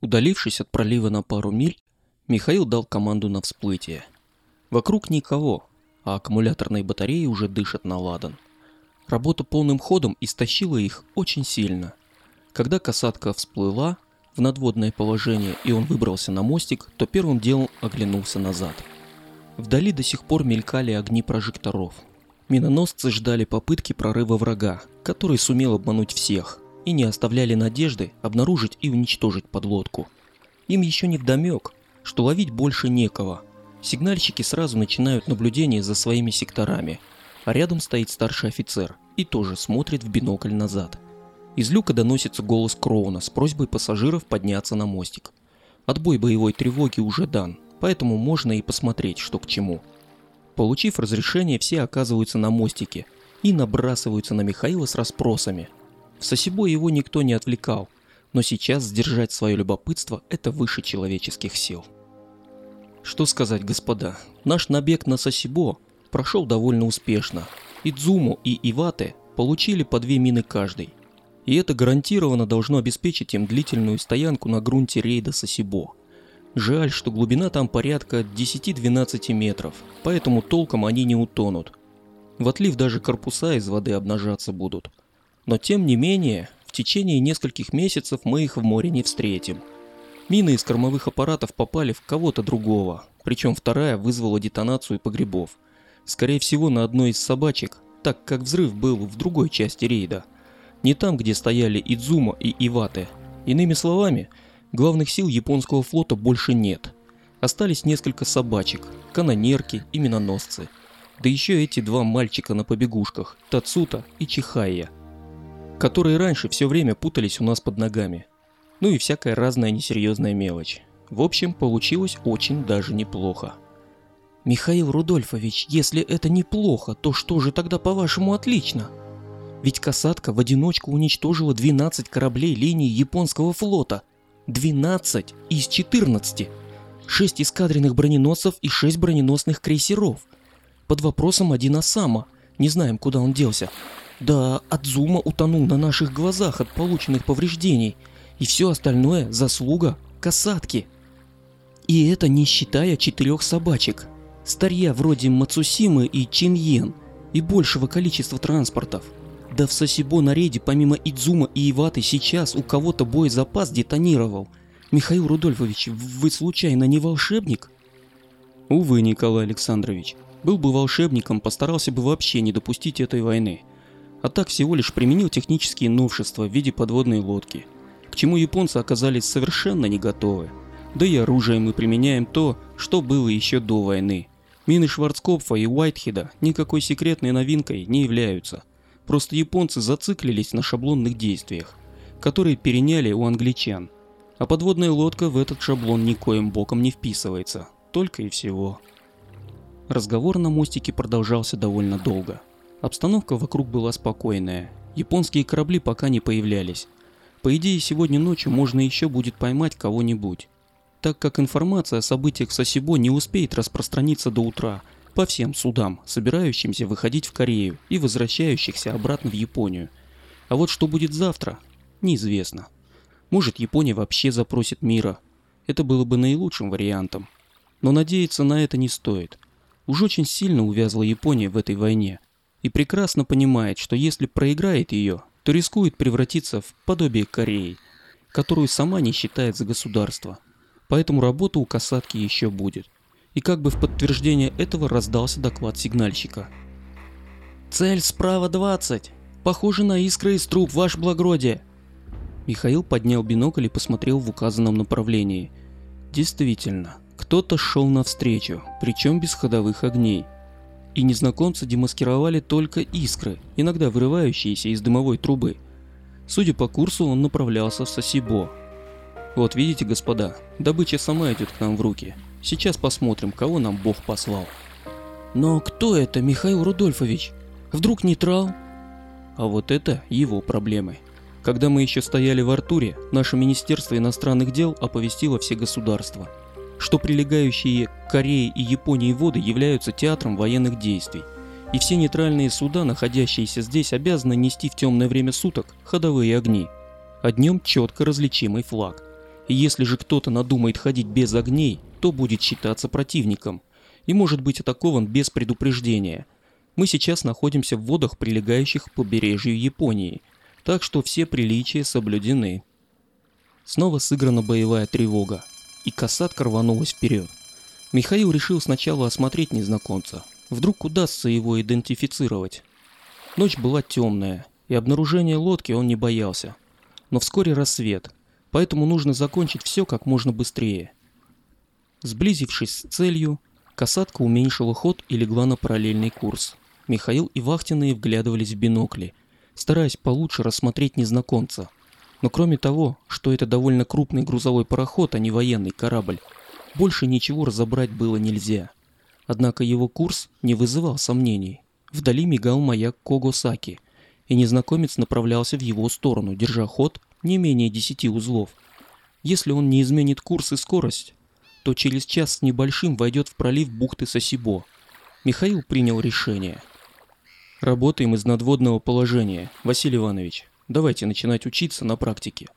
Удалившись от пролива на пару миль, Михаил дал команду на всплытие. Вокруг никого, а аккумуляторные батареи уже дышат на ладан. Работа полным ходом истощила их очень сильно. Когда касатка всплыла в надводное положение и он выбрался на мостик, то первым делом оглянулся назад. Вдали до сих пор мелькали огни прожекторов. Миноносцы ждали попытки прорыва врага, который сумел обмануть всех, и не оставляли надежды обнаружить и уничтожить подлодку. Им еще не вдомек, что ловить больше некого. Сигнальщики сразу начинают наблюдение за своими секторами, а рядом стоит старший офицер и тоже смотрит в бинокль назад. Из люка доносится голос Кроуна с просьбой пассажиров подняться на мостик. Отбой боевой тревоги уже дан, поэтому можно и посмотреть, что к чему. Получив разрешение, все оказываются на мостике и набрасываются на Михаила с расспросами. Сосибо его никто не отвлекал, но сейчас сдержать свое любопытство – это выше человеческих сил. Что сказать, господа, наш набег на Сосибо прошел довольно успешно. И Дзуму, и Ивате получили по две мины каждый. И это гарантированно должно обеспечить им длительную стоянку на грунте рейда Сосибо. Жаль, что глубина там порядка 10-12 метров, поэтому толком они не утонут. В отлив даже корпуса из воды обнажаться будут. Но тем не менее, в течение нескольких месяцев мы их в море не встретим – Мины из кормовых аппаратов попали в кого-то другого, причем вторая вызвала детонацию погребов. Скорее всего на одной из собачек, так как взрыв был в другой части рейда. Не там, где стояли Идзума и Ивате. Иными словами, главных сил японского флота больше нет. Остались несколько собачек, канонерки и миноносцы. Да еще эти два мальчика на побегушках, Тацута и Чихайя, которые раньше все время путались у нас под ногами ну и всякая разная несерьезная мелочь. В общем, получилось очень даже неплохо. Михаил Рудольфович, если это неплохо, то что же тогда по-вашему отлично? Ведь касатка в одиночку уничтожила 12 кораблей линии японского флота. 12 из 14. 6 эскадренных броненосцев и 6 броненосных крейсеров. Под вопросом один Осама. Не знаем, куда он делся. Да, Адзума утонул на наших глазах от полученных повреждений – и все остальное – заслуга касатки. И это не считая четырех собачек. Старья вроде Мацусимы и Чиньен и большего количества транспортов. Да в Сосибо на рейде помимо Идзума и Иваты сейчас у кого-то боезапас детонировал. Михаил Рудольфович, вы случайно не волшебник? Увы, Николай Александрович. Был бы волшебником, постарался бы вообще не допустить этой войны. А так всего лишь применил технические новшества в виде подводной лодки – чему японцы оказались совершенно не готовы. Да и оружие мы применяем то, что было еще до войны. Мины Шварцкопфа и Уайтхеда никакой секретной новинкой не являются. Просто японцы зациклились на шаблонных действиях, которые переняли у англичан. А подводная лодка в этот шаблон никоим боком не вписывается. Только и всего. Разговор на мостике продолжался довольно долго. Обстановка вокруг была спокойная. Японские корабли пока не появлялись. По идее, сегодня ночью можно еще будет поймать кого-нибудь. Так как информация о событиях в Сосибо не успеет распространиться до утра по всем судам, собирающимся выходить в Корею и возвращающихся обратно в Японию. А вот что будет завтра, неизвестно. Может Япония вообще запросит мира. Это было бы наилучшим вариантом. Но надеяться на это не стоит. Уж очень сильно увязла Япония в этой войне. И прекрасно понимает, что если проиграет ее, то рискует превратиться в подобие Кореи, которую сама не считает за государство. Поэтому работа у касатки еще будет. И как бы в подтверждение этого раздался доклад сигнальщика. «Цель справа 20! Похоже на искры из труб, ваше благородие!» Михаил поднял бинокль и посмотрел в указанном направлении. Действительно, кто-то шел навстречу, причем без ходовых огней – и незнакомцы демаскировали только искры, иногда вырывающиеся из дымовой трубы. Судя по курсу, он направлялся в Сосибо. Вот видите, господа, добыча сама идет к нам в руки. Сейчас посмотрим, кого нам Бог послал. Но кто это, Михаил Рудольфович? Вдруг нейтрал? А вот это его проблемы. Когда мы еще стояли в Артуре, наше Министерство иностранных дел оповестило все государства – что прилегающие к Корее и Японии воды являются театром военных действий, и все нейтральные суда, находящиеся здесь, обязаны нести в темное время суток ходовые огни, а днем четко различимый флаг. И если же кто-то надумает ходить без огней, то будет считаться противником и может быть атакован без предупреждения. Мы сейчас находимся в водах, прилегающих к побережью Японии, так что все приличия соблюдены. Снова сыграна боевая тревога, и касатка рванулась вперед. Михаил решил сначала осмотреть незнакомца. Вдруг удастся его идентифицировать. Ночь была темная, и обнаружения лодки он не боялся. Но вскоре рассвет, поэтому нужно закончить все как можно быстрее. Сблизившись с целью, касатка уменьшила ход и легла на параллельный курс. Михаил и вахтенные вглядывались в бинокли, стараясь получше рассмотреть незнакомца. Но кроме того, что это довольно крупный грузовой пароход, а не военный корабль, больше ничего разобрать было нельзя. Однако его курс не вызывал сомнений. Вдали мигал маяк Когосаки, и незнакомец направлялся в его сторону, держа ход не менее 10 узлов. Если он не изменит курс и скорость, то через час с небольшим войдет в пролив бухты Сосибо. Михаил принял решение. Работаем из надводного положения, Василий Иванович. Давайте начинать учиться на практике.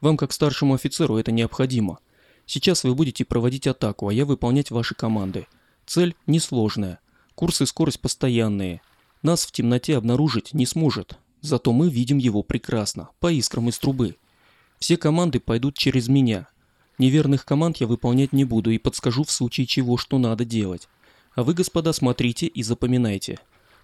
Вам, как старшему офицеру, это необходимо. Сейчас вы будете проводить атаку, а я выполнять ваши команды. Цель несложная. Курс и скорость постоянные. Нас в темноте обнаружить не сможет, Зато мы видим его прекрасно, по искрам из трубы. Все команды пойдут через меня. Неверных команд я выполнять не буду и подскажу в случае чего, что надо делать. А вы, господа, смотрите и запоминайте.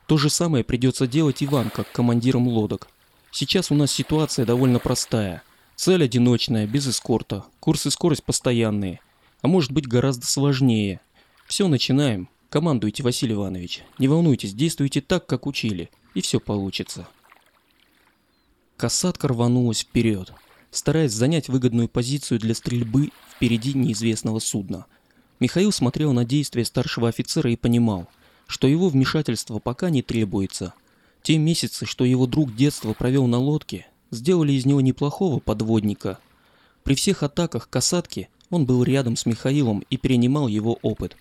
То же самое придется делать и вам, как командирам лодок. Сейчас у нас ситуация довольно простая. Цель одиночная, без эскорта. Курс и скорость постоянные. А может быть гораздо сложнее. Все, начинаем. Командуйте, Василий Иванович. Не волнуйтесь, действуйте так, как учили. И все получится. Касатка рванулась вперед, стараясь занять выгодную позицию для стрельбы впереди неизвестного судна. Михаил смотрел на действия старшего офицера и понимал, что его вмешательство пока не требуется. Те месяцы, что его друг детства провел на лодке, сделали из него неплохого подводника. При всех атаках касатки он был рядом с Михаилом и перенимал его опыт.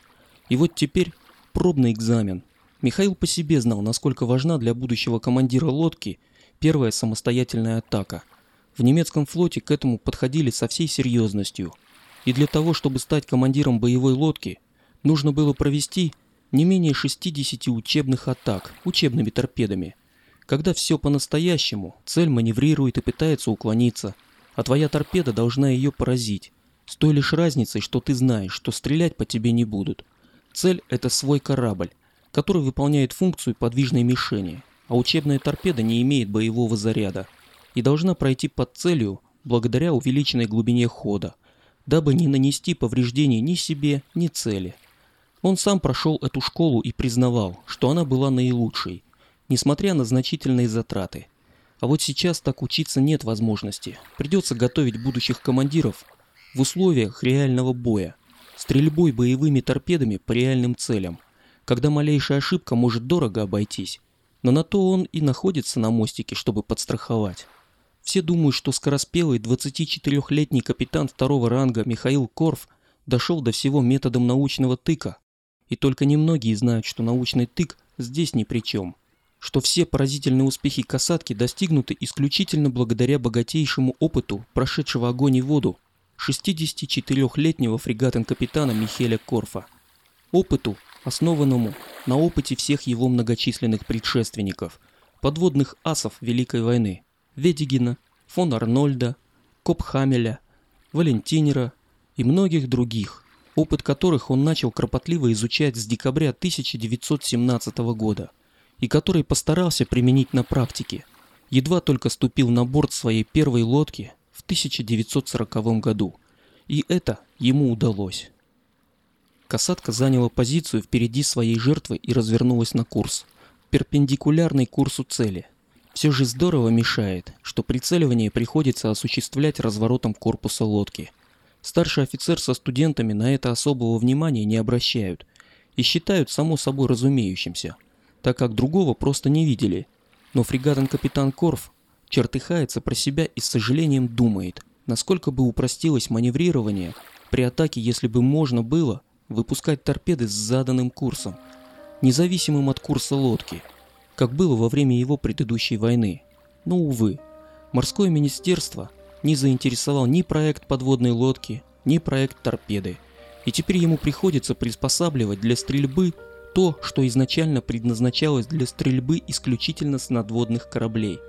И вот теперь пробный экзамен. Михаил по себе знал, насколько важна для будущего командира лодки первая самостоятельная атака. В немецком флоте к этому подходили со всей серьезностью. И для того, чтобы стать командиром боевой лодки, нужно было провести не менее 60 учебных атак учебными торпедами. Когда все по-настоящему, цель маневрирует и пытается уклониться, а твоя торпеда должна ее поразить. С той лишь разницей, что ты знаешь, что стрелять по тебе не будут. Цель – это свой корабль, который выполняет функцию подвижной мишени, а учебная торпеда не имеет боевого заряда и должна пройти под целью благодаря увеличенной глубине хода, дабы не нанести повреждений ни себе, ни цели. Он сам прошел эту школу и признавал, что она была наилучшей, несмотря на значительные затраты. А вот сейчас так учиться нет возможности. Придется готовить будущих командиров в условиях реального боя, стрельбой боевыми торпедами по реальным целям, когда малейшая ошибка может дорого обойтись но на то он и находится на мостике, чтобы подстраховать. Все думают, что скороспелый 24-летний капитан второго ранга Михаил Корф дошел до всего методом научного тыка. И только немногие знают, что научный тык здесь ни при чем. Что все поразительные успехи касатки достигнуты исключительно благодаря богатейшему опыту, прошедшего огонь и воду, 64-летнего фрегатен-капитана Михеля Корфа. Опыту, основанному на опыте всех его многочисленных предшественников, подводных асов Великой войны, Ведигина, фон Арнольда, Копхамеля, Валентинера и многих других, опыт которых он начал кропотливо изучать с декабря 1917 года и который постарался применить на практике, едва только ступил на борт своей первой лодки в 1940 году. И это ему удалось. Касатка заняла позицию впереди своей жертвы и развернулась на курс, перпендикулярный курсу цели. Все же здорово мешает, что прицеливание приходится осуществлять разворотом корпуса лодки. Старший офицер со студентами на это особого внимания не обращают и считают само собой разумеющимся, так как другого просто не видели. Но фрегатен капитан Корф чертыхается про себя и с сожалением думает, насколько бы упростилось маневрирование при атаке, если бы можно было выпускать торпеды с заданным курсом, независимым от курса лодки, как было во время его предыдущей войны. Но, увы, морское министерство не заинтересовал ни проект подводной лодки, ни проект торпеды. И теперь ему приходится приспосабливать для стрельбы то, что изначально предназначалось для стрельбы исключительно с надводных кораблей.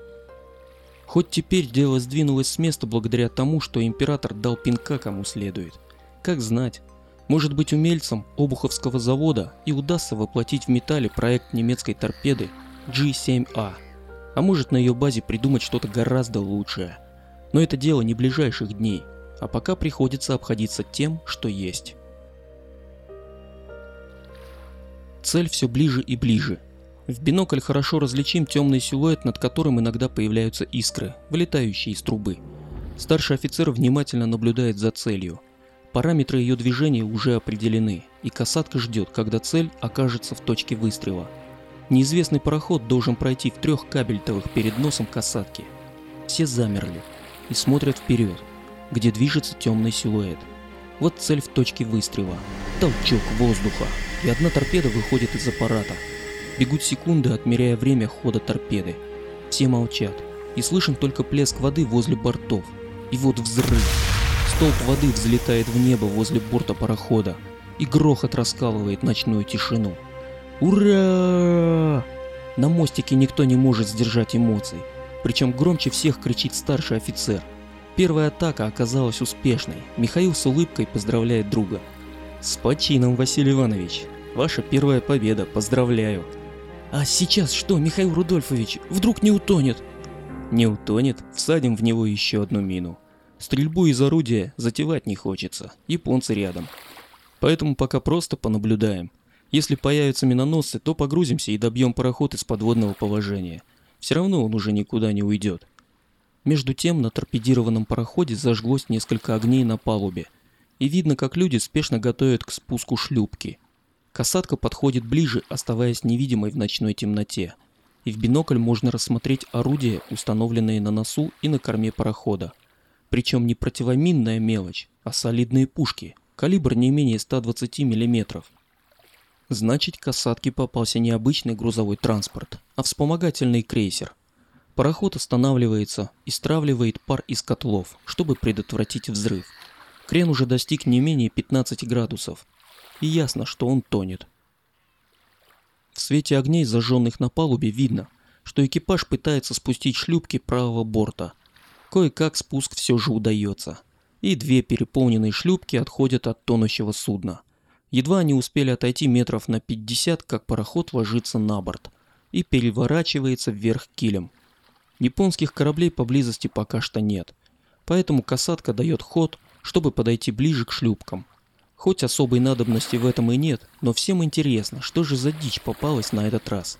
Хоть теперь дело сдвинулось с места благодаря тому, что император дал пинка кому следует. Как знать, может быть умельцам Обуховского завода и удастся воплотить в металле проект немецкой торпеды G7A, а может на ее базе придумать что-то гораздо лучшее. Но это дело не ближайших дней, а пока приходится обходиться тем, что есть. Цель все ближе и ближе. В бинокль хорошо различим темный силуэт, над которым иногда появляются искры, вылетающие из трубы. Старший офицер внимательно наблюдает за целью. Параметры ее движения уже определены, и касатка ждет, когда цель окажется в точке выстрела. Неизвестный пароход должен пройти в трех кабельтовых перед носом касатки. Все замерли и смотрят вперед, где движется темный силуэт. Вот цель в точке выстрела. Толчок воздуха, и одна торпеда выходит из аппарата. Бегут секунды, отмеряя время хода торпеды. Все молчат, и слышен только плеск воды возле бортов. И вот взрыв. Столб воды взлетает в небо возле борта парохода, и грохот раскалывает ночную тишину. Ура! На мостике никто не может сдержать эмоций, причем громче всех кричит старший офицер. Первая атака оказалась успешной. Михаил с улыбкой поздравляет друга. С почином, Василий Иванович. Ваша первая победа, поздравляю. А сейчас что, Михаил Рудольфович, вдруг не утонет? Не утонет, всадим в него еще одну мину. Стрельбу из орудия затевать не хочется, японцы рядом. Поэтому пока просто понаблюдаем. Если появятся миноносцы, то погрузимся и добьем пароход из подводного положения. Все равно он уже никуда не уйдет. Между тем на торпедированном пароходе зажглось несколько огней на палубе. И видно, как люди спешно готовят к спуску шлюпки. Касатка подходит ближе, оставаясь невидимой в ночной темноте. И в бинокль можно рассмотреть орудия, установленные на носу и на корме парохода. Причем не противоминная мелочь, а солидные пушки, калибр не менее 120 мм. Значит, к осадке попался не обычный грузовой транспорт, а вспомогательный крейсер. Пароход останавливается и стравливает пар из котлов, чтобы предотвратить взрыв. Крен уже достиг не менее 15 градусов, и ясно, что он тонет. В свете огней, зажженных на палубе, видно, что экипаж пытается спустить шлюпки правого борта – Кое-как спуск все же удается, и две переполненные шлюпки отходят от тонущего судна. Едва они успели отойти метров на 50, как пароход ложится на борт и переворачивается вверх килем. Японских кораблей поблизости пока что нет, поэтому касатка дает ход, чтобы подойти ближе к шлюпкам. Хоть особой надобности в этом и нет, но всем интересно, что же за дичь попалась на этот раз.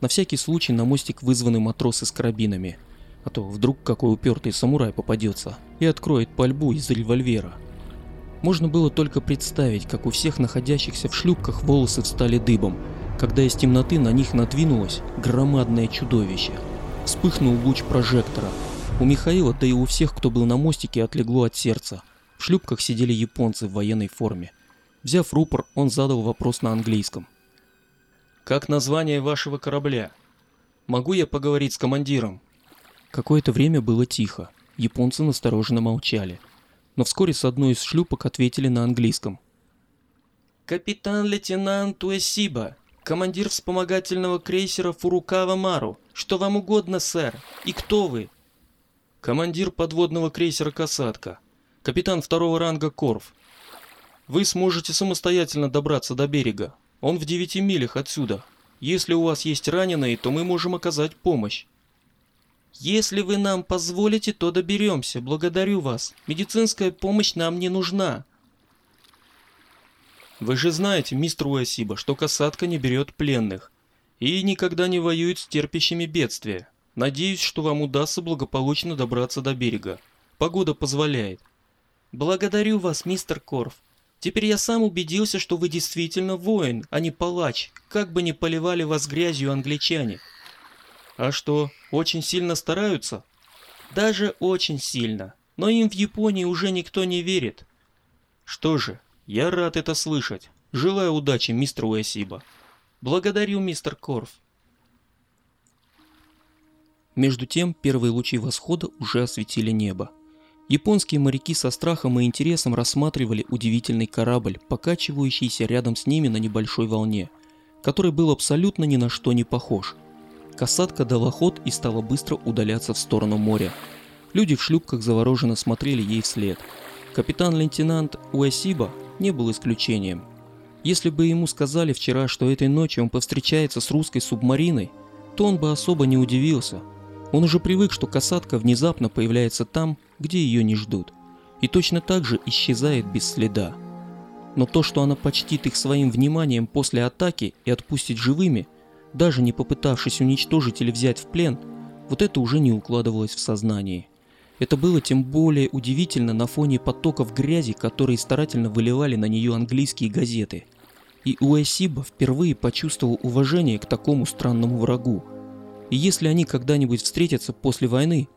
На всякий случай на мостик вызваны матросы с карабинами – а то вдруг какой упертый самурай попадется и откроет пальбу из револьвера. Можно было только представить, как у всех находящихся в шлюпках волосы встали дыбом, когда из темноты на них надвинулось громадное чудовище. Вспыхнул луч прожектора. У Михаила, да и у всех, кто был на мостике, отлегло от сердца. В шлюпках сидели японцы в военной форме. Взяв рупор, он задал вопрос на английском. «Как название вашего корабля? Могу я поговорить с командиром?» Какое-то время было тихо. Японцы настороженно молчали. Но вскоре с одной из шлюпок ответили на английском. «Капитан-лейтенант Уэсиба, командир вспомогательного крейсера Фурукава Мару. Что вам угодно, сэр? И кто вы?» «Командир подводного крейсера Касатка. Капитан второго ранга Корф. Вы сможете самостоятельно добраться до берега. Он в девяти милях отсюда. Если у вас есть раненые, то мы можем оказать помощь. Если вы нам позволите, то доберемся. Благодарю вас. Медицинская помощь нам не нужна. Вы же знаете, мистер Уэсиба, что касатка не берет пленных и никогда не воюет с терпящими бедствия. Надеюсь, что вам удастся благополучно добраться до берега. Погода позволяет. Благодарю вас, мистер Корф. Теперь я сам убедился, что вы действительно воин, а не палач, как бы ни поливали вас грязью англичане. А что, очень сильно стараются? Даже очень сильно. Но им в Японии уже никто не верит. Что же, я рад это слышать. Желаю удачи, мистер Уэсиба. Благодарю, мистер Корф. Между тем, первые лучи восхода уже осветили небо. Японские моряки со страхом и интересом рассматривали удивительный корабль, покачивающийся рядом с ними на небольшой волне, который был абсолютно ни на что не похож. Касатка дала ход и стала быстро удаляться в сторону моря. Люди в шлюпках завороженно смотрели ей вслед. Капитан-лейтенант Уэсиба не был исключением. Если бы ему сказали вчера, что этой ночью он повстречается с русской субмариной, то он бы особо не удивился. Он уже привык, что касатка внезапно появляется там, где ее не ждут, и точно так же исчезает без следа. Но то, что она почтит их своим вниманием после атаки и отпустит живыми, даже не попытавшись уничтожить или взять в плен, вот это уже не укладывалось в сознании. Это было тем более удивительно на фоне потоков грязи, которые старательно выливали на нее английские газеты. И Уэсиба впервые почувствовал уважение к такому странному врагу. И если они когда-нибудь встретятся после войны,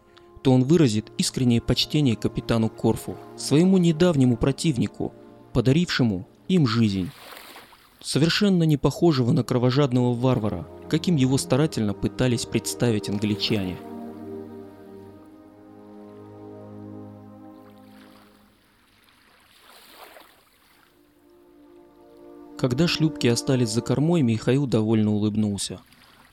то он выразит искреннее почтение капитану Корфу, своему недавнему противнику, подарившему им жизнь. Совершенно не похожего на кровожадного варвара, каким его старательно пытались представить англичане – Когда шлюпки остались за кормой, Михаил довольно улыбнулся.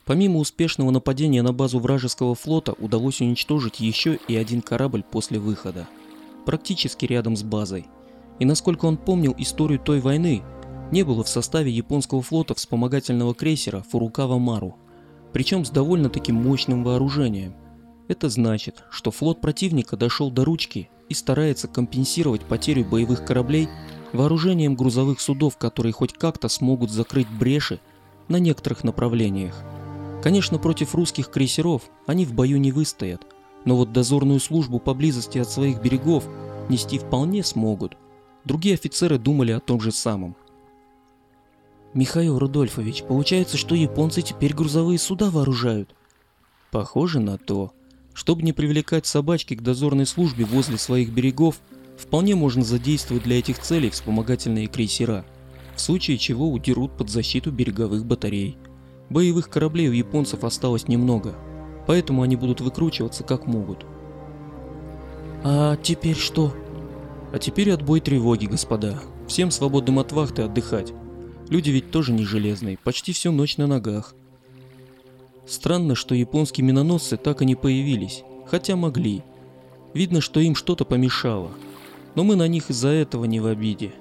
Помимо успешного нападения на базу вражеского флота, удалось уничтожить еще и один корабль после выхода. Практически рядом с базой. И насколько он помнил историю той войны, не было в составе японского флота вспомогательного крейсера Фурукава Мару, причем с довольно-таки мощным вооружением. Это значит, что флот противника дошел до ручки и старается компенсировать потерю боевых кораблей вооружением грузовых судов, которые хоть как-то смогут закрыть бреши на некоторых направлениях. Конечно, против русских крейсеров они в бою не выстоят, но вот дозорную службу поблизости от своих берегов нести вполне смогут. Другие офицеры думали о том же самом. «Михаил Рудольфович, получается, что японцы теперь грузовые суда вооружают?» «Похоже на то. Чтобы не привлекать собачки к дозорной службе возле своих берегов, Вполне можно задействовать для этих целей вспомогательные крейсера, в случае чего удерут под защиту береговых батарей. Боевых кораблей у японцев осталось немного, поэтому они будут выкручиваться как могут. А теперь что? А теперь отбой тревоги, господа. Всем свободным от вахты отдыхать. Люди ведь тоже не железные, почти всю ночь на ногах. Странно, что японские миноносцы так и не появились, хотя могли. Видно, что им что-то помешало – но мы на них из-за этого не в обиде.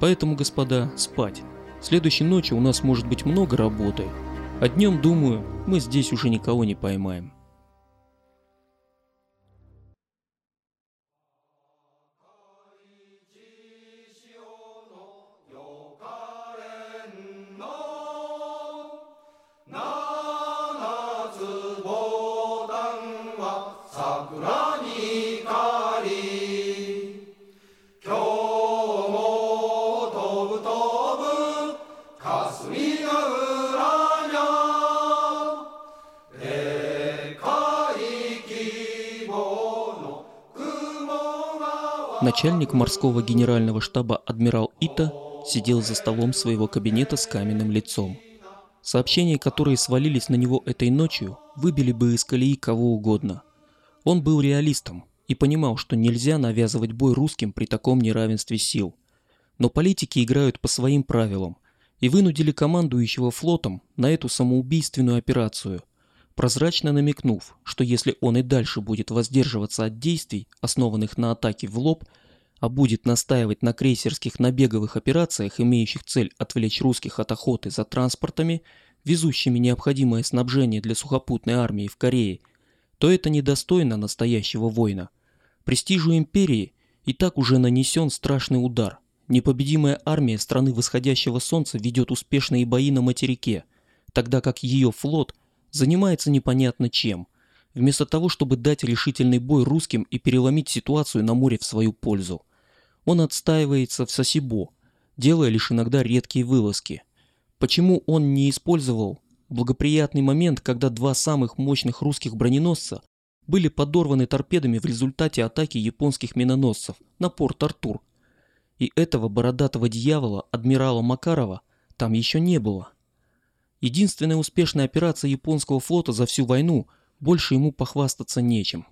Поэтому, господа, спать. Следующей ночью у нас может быть много работы. А днем, думаю, мы здесь уже никого не поймаем. Начальник морского генерального штаба адмирал Ита сидел за столом своего кабинета с каменным лицом. Сообщения, которые свалились на него этой ночью, выбили бы из колеи кого угодно. Он был реалистом и понимал, что нельзя навязывать бой русским при таком неравенстве сил. Но политики играют по своим правилам и вынудили командующего флотом на эту самоубийственную операцию, прозрачно намекнув, что если он и дальше будет воздерживаться от действий, основанных на атаке в лоб, а будет настаивать на крейсерских набеговых операциях, имеющих цель отвлечь русских от охоты за транспортами, везущими необходимое снабжение для сухопутной армии в Корее, то это недостойно настоящего воина. Престижу империи и так уже нанесен страшный удар. Непобедимая армия страны восходящего солнца ведет успешные бои на материке, тогда как ее флот – занимается непонятно чем, вместо того, чтобы дать решительный бой русским и переломить ситуацию на море в свою пользу. Он отстаивается в Сосибо, делая лишь иногда редкие вылазки. Почему он не использовал благоприятный момент, когда два самых мощных русских броненосца были подорваны торпедами в результате атаки японских миноносцев на порт Артур. И этого бородатого дьявола, адмирала Макарова, там еще не было. Единственная успешная операция японского флота за всю войну, больше ему похвастаться нечем.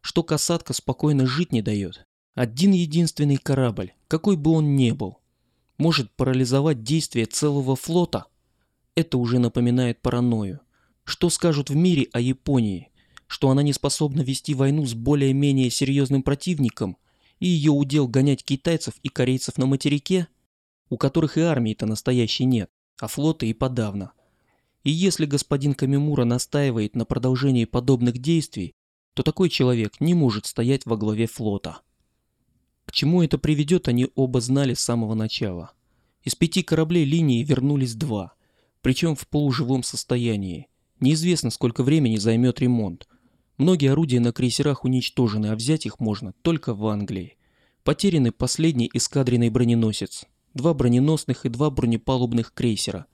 Что касатка спокойно жить не дает, Один единственный корабль, какой бы он ни был, может парализовать действие целого флота. Это уже напоминает паранойю. Что скажут в мире о Японии? Что она не способна вести войну с более-менее серьезным противником, и ее удел гонять китайцев и корейцев на материке, у которых и армии-то настоящей нет, а флота и подавно. И если господин Камимура настаивает на продолжении подобных действий, то такой человек не может стоять во главе флота. К чему это приведет, они оба знали с самого начала. Из пяти кораблей линии вернулись два, причем в полуживом состоянии. Неизвестно, сколько времени займет ремонт. Многие орудия на крейсерах уничтожены, а взять их можно только в Англии. Потеряны последний эскадренный броненосец, два броненосных и два бронепалубных крейсера,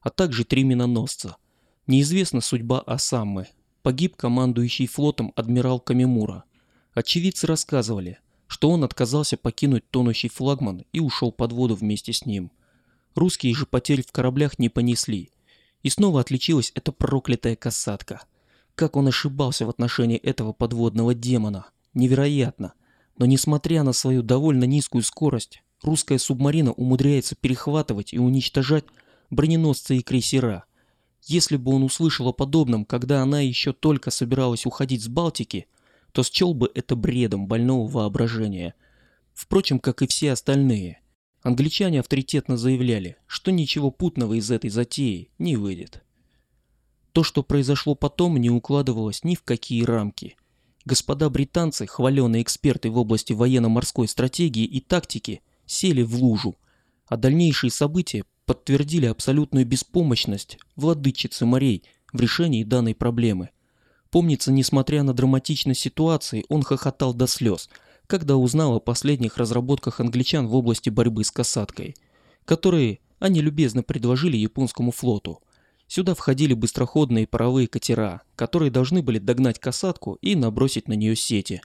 а также три миноносца. Неизвестна судьба Осаммы. Погиб командующий флотом адмирал Камимура. Очевидцы рассказывали, что он отказался покинуть тонущий флагман и ушел под воду вместе с ним. Русские же потерь в кораблях не понесли. И снова отличилась эта проклятая касатка. Как он ошибался в отношении этого подводного демона. Невероятно. Но несмотря на свою довольно низкую скорость, русская субмарина умудряется перехватывать и уничтожать броненосцы и крейсера. Если бы он услышал о подобном, когда она еще только собиралась уходить с Балтики – то счел бы это бредом больного воображения. Впрочем, как и все остальные. Англичане авторитетно заявляли, что ничего путного из этой затеи не выйдет. То, что произошло потом, не укладывалось ни в какие рамки. Господа британцы, хваленые эксперты в области военно-морской стратегии и тактики, сели в лужу, а дальнейшие события подтвердили абсолютную беспомощность владычицы морей в решении данной проблемы – Помнится, несмотря на драматичность ситуации, он хохотал до слез, когда узнал о последних разработках англичан в области борьбы с касаткой, которые они любезно предложили японскому флоту. Сюда входили быстроходные паровые катера, которые должны были догнать касатку и набросить на нее сети.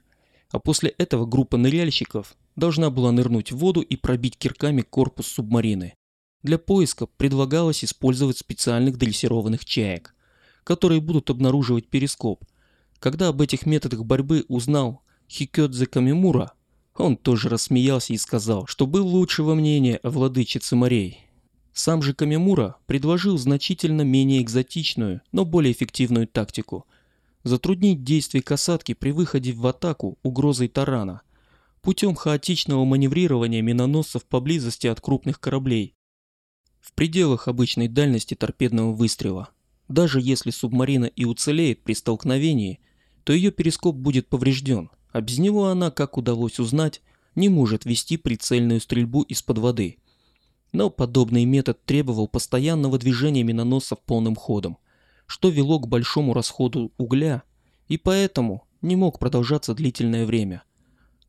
А после этого группа ныряльщиков должна была нырнуть в воду и пробить кирками корпус субмарины. Для поиска предлагалось использовать специальных дрессированных чаек – которые будут обнаруживать перископ. Когда об этих методах борьбы узнал Хикёдзе Камимура, он тоже рассмеялся и сказал, что был лучшего мнения о владычице морей. Сам же Камимура предложил значительно менее экзотичную, но более эффективную тактику – затруднить действия касатки при выходе в атаку угрозой тарана путем хаотичного маневрирования миноносцев поблизости от крупных кораблей в пределах обычной дальности торпедного выстрела. Даже если субмарина и уцелеет при столкновении, то ее перископ будет поврежден, а без него она, как удалось узнать, не может вести прицельную стрельбу из-под воды. Но подобный метод требовал постоянного движения миноносцев полным ходом, что вело к большому расходу угля и поэтому не мог продолжаться длительное время.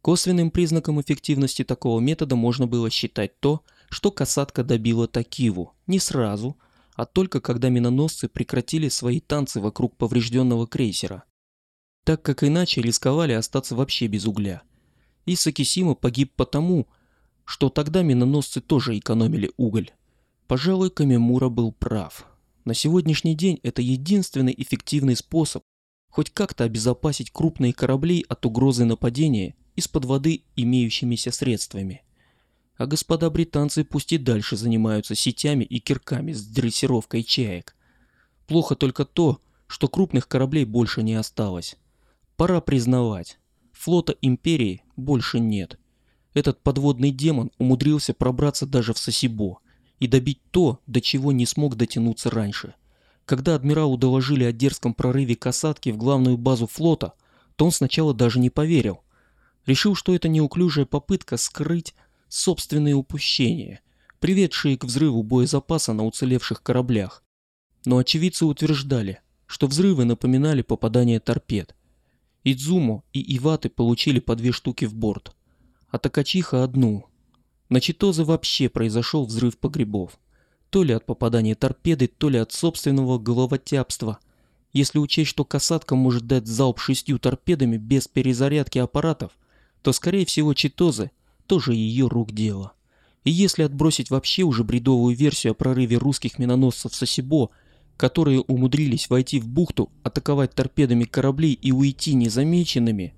Косвенным признаком эффективности такого метода можно было считать то, что касатка добила Такиву не сразу, а только когда миноносцы прекратили свои танцы вокруг поврежденного крейсера, так как иначе рисковали остаться вообще без угля. И Сакисима погиб потому, что тогда миноносцы тоже экономили уголь. Пожалуй, Камемура был прав. На сегодняшний день это единственный эффективный способ хоть как-то обезопасить крупные корабли от угрозы нападения из-под воды имеющимися средствами а господа британцы пусть и дальше занимаются сетями и кирками с дрессировкой чаек. Плохо только то, что крупных кораблей больше не осталось. Пора признавать, флота империи больше нет. Этот подводный демон умудрился пробраться даже в Сосибо и добить то, до чего не смог дотянуться раньше. Когда адмиралу доложили о дерзком прорыве касатки в главную базу флота, то он сначала даже не поверил. Решил, что это неуклюжая попытка скрыть собственные упущения, приведшие к взрыву боезапаса на уцелевших кораблях. Но очевидцы утверждали, что взрывы напоминали попадание торпед. Идзумо и Иваты получили по две штуки в борт, а Такачиха одну. На Читозе вообще произошел взрыв погребов. То ли от попадания торпеды, то ли от собственного головотяпства. Если учесть, что касатка может дать залп шестью торпедами без перезарядки аппаратов, то скорее всего Читозе – тоже ее рук дело. И если отбросить вообще уже бредовую версию о прорыве русских миноносцев Сосибо, которые умудрились войти в бухту, атаковать торпедами корабли и уйти незамеченными,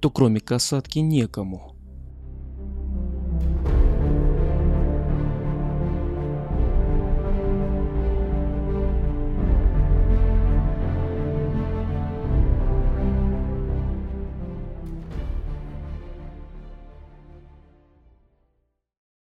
то кроме касатки некому.